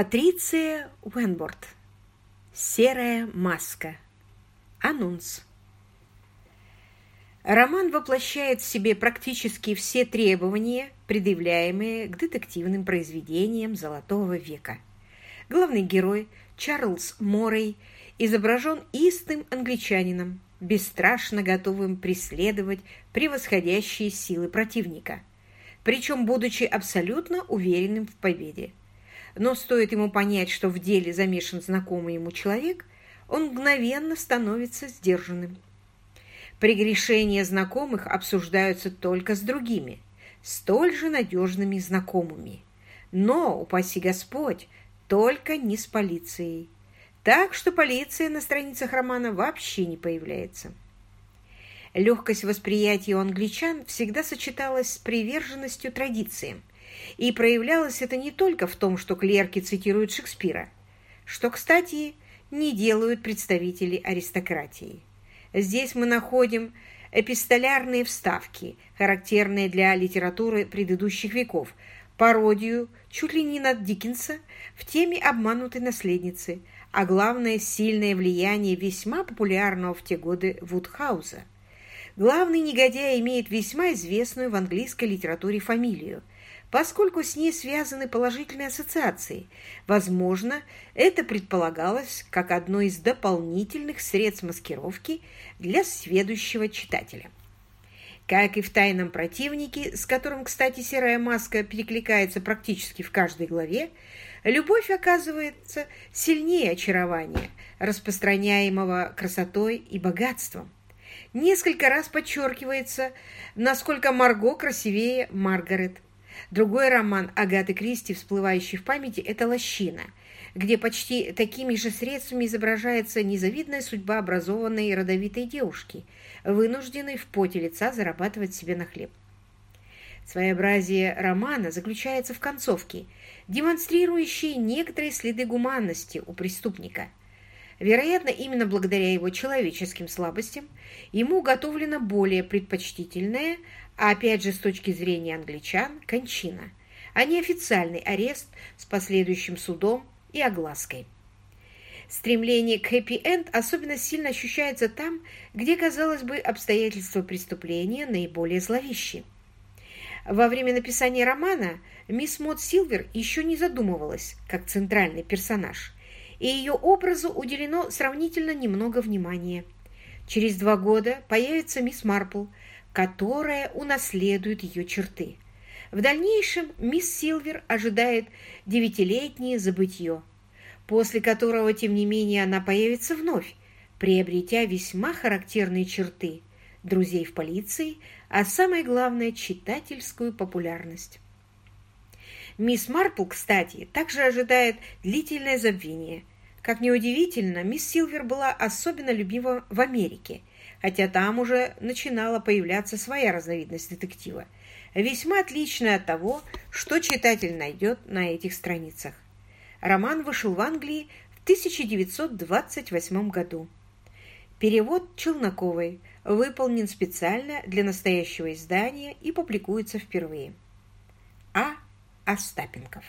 Патриция Уэнборд. Серая маска. Анонс. Роман воплощает в себе практически все требования, предъявляемые к детективным произведениям Золотого века. Главный герой Чарльз Моррей изображен истым англичанином, бесстрашно готовым преследовать превосходящие силы противника, причем будучи абсолютно уверенным в победе но стоит ему понять, что в деле замешан знакомый ему человек, он мгновенно становится сдержанным. Прегрешения знакомых обсуждаются только с другими, столь же надежными знакомыми. Но, упаси Господь, только не с полицией. Так что полиция на страницах романа вообще не появляется. Легкость восприятия у англичан всегда сочеталась с приверженностью традициям, и проявлялось это не только в том, что клерки цитируют Шекспира, что, кстати, не делают представители аристократии. Здесь мы находим эпистолярные вставки, характерные для литературы предыдущих веков, пародию чуть ли не над Диккенса в теме обманутой наследницы, а главное – сильное влияние весьма популярного в те годы Вудхауза. Главный негодяй имеет весьма известную в английской литературе фамилию – поскольку с ней связаны положительные ассоциации. Возможно, это предполагалось как одно из дополнительных средств маскировки для сведущего читателя. Как и в «Тайном противнике», с которым, кстати, серая маска перекликается практически в каждой главе, любовь оказывается сильнее очарования, распространяемого красотой и богатством. Несколько раз подчеркивается, насколько Марго красивее Маргарет – Другой роман Агаты Кристи, всплывающий в памяти, это «Лощина», где почти такими же средствами изображается незавидная судьба образованной и родовитой девушки, вынужденной в поте лица зарабатывать себе на хлеб. Своеобразие романа заключается в концовке, демонстрирующей некоторые следы гуманности у преступника. Вероятно, именно благодаря его человеческим слабостям ему уготовлено более предпочтительное, а опять же, с точки зрения англичан, кончина, а не официальный арест с последующим судом и оглаской. Стремление к хэппи-энд особенно сильно ощущается там, где, казалось бы, обстоятельства преступления наиболее зловещи. Во время написания романа мисс Мод Силвер еще не задумывалась как центральный персонаж, и ее образу уделено сравнительно немного внимания. Через два года появится мисс Марпл – которая унаследует ее черты. В дальнейшем мисс Силвер ожидает девятилетнее забытье, после которого, тем не менее, она появится вновь, приобретя весьма характерные черты друзей в полиции, а самое главное – читательскую популярность. Мисс Марпл, кстати, также ожидает длительное забвение. Как неудивительно, мисс Силвер была особенно любима в Америке – хотя там уже начинала появляться своя разновидность детектива, весьма отличная от того, что читатель найдет на этих страницах. Роман вышел в Англии в 1928 году. Перевод Челноковой выполнен специально для настоящего издания и публикуется впервые. А. Остапенков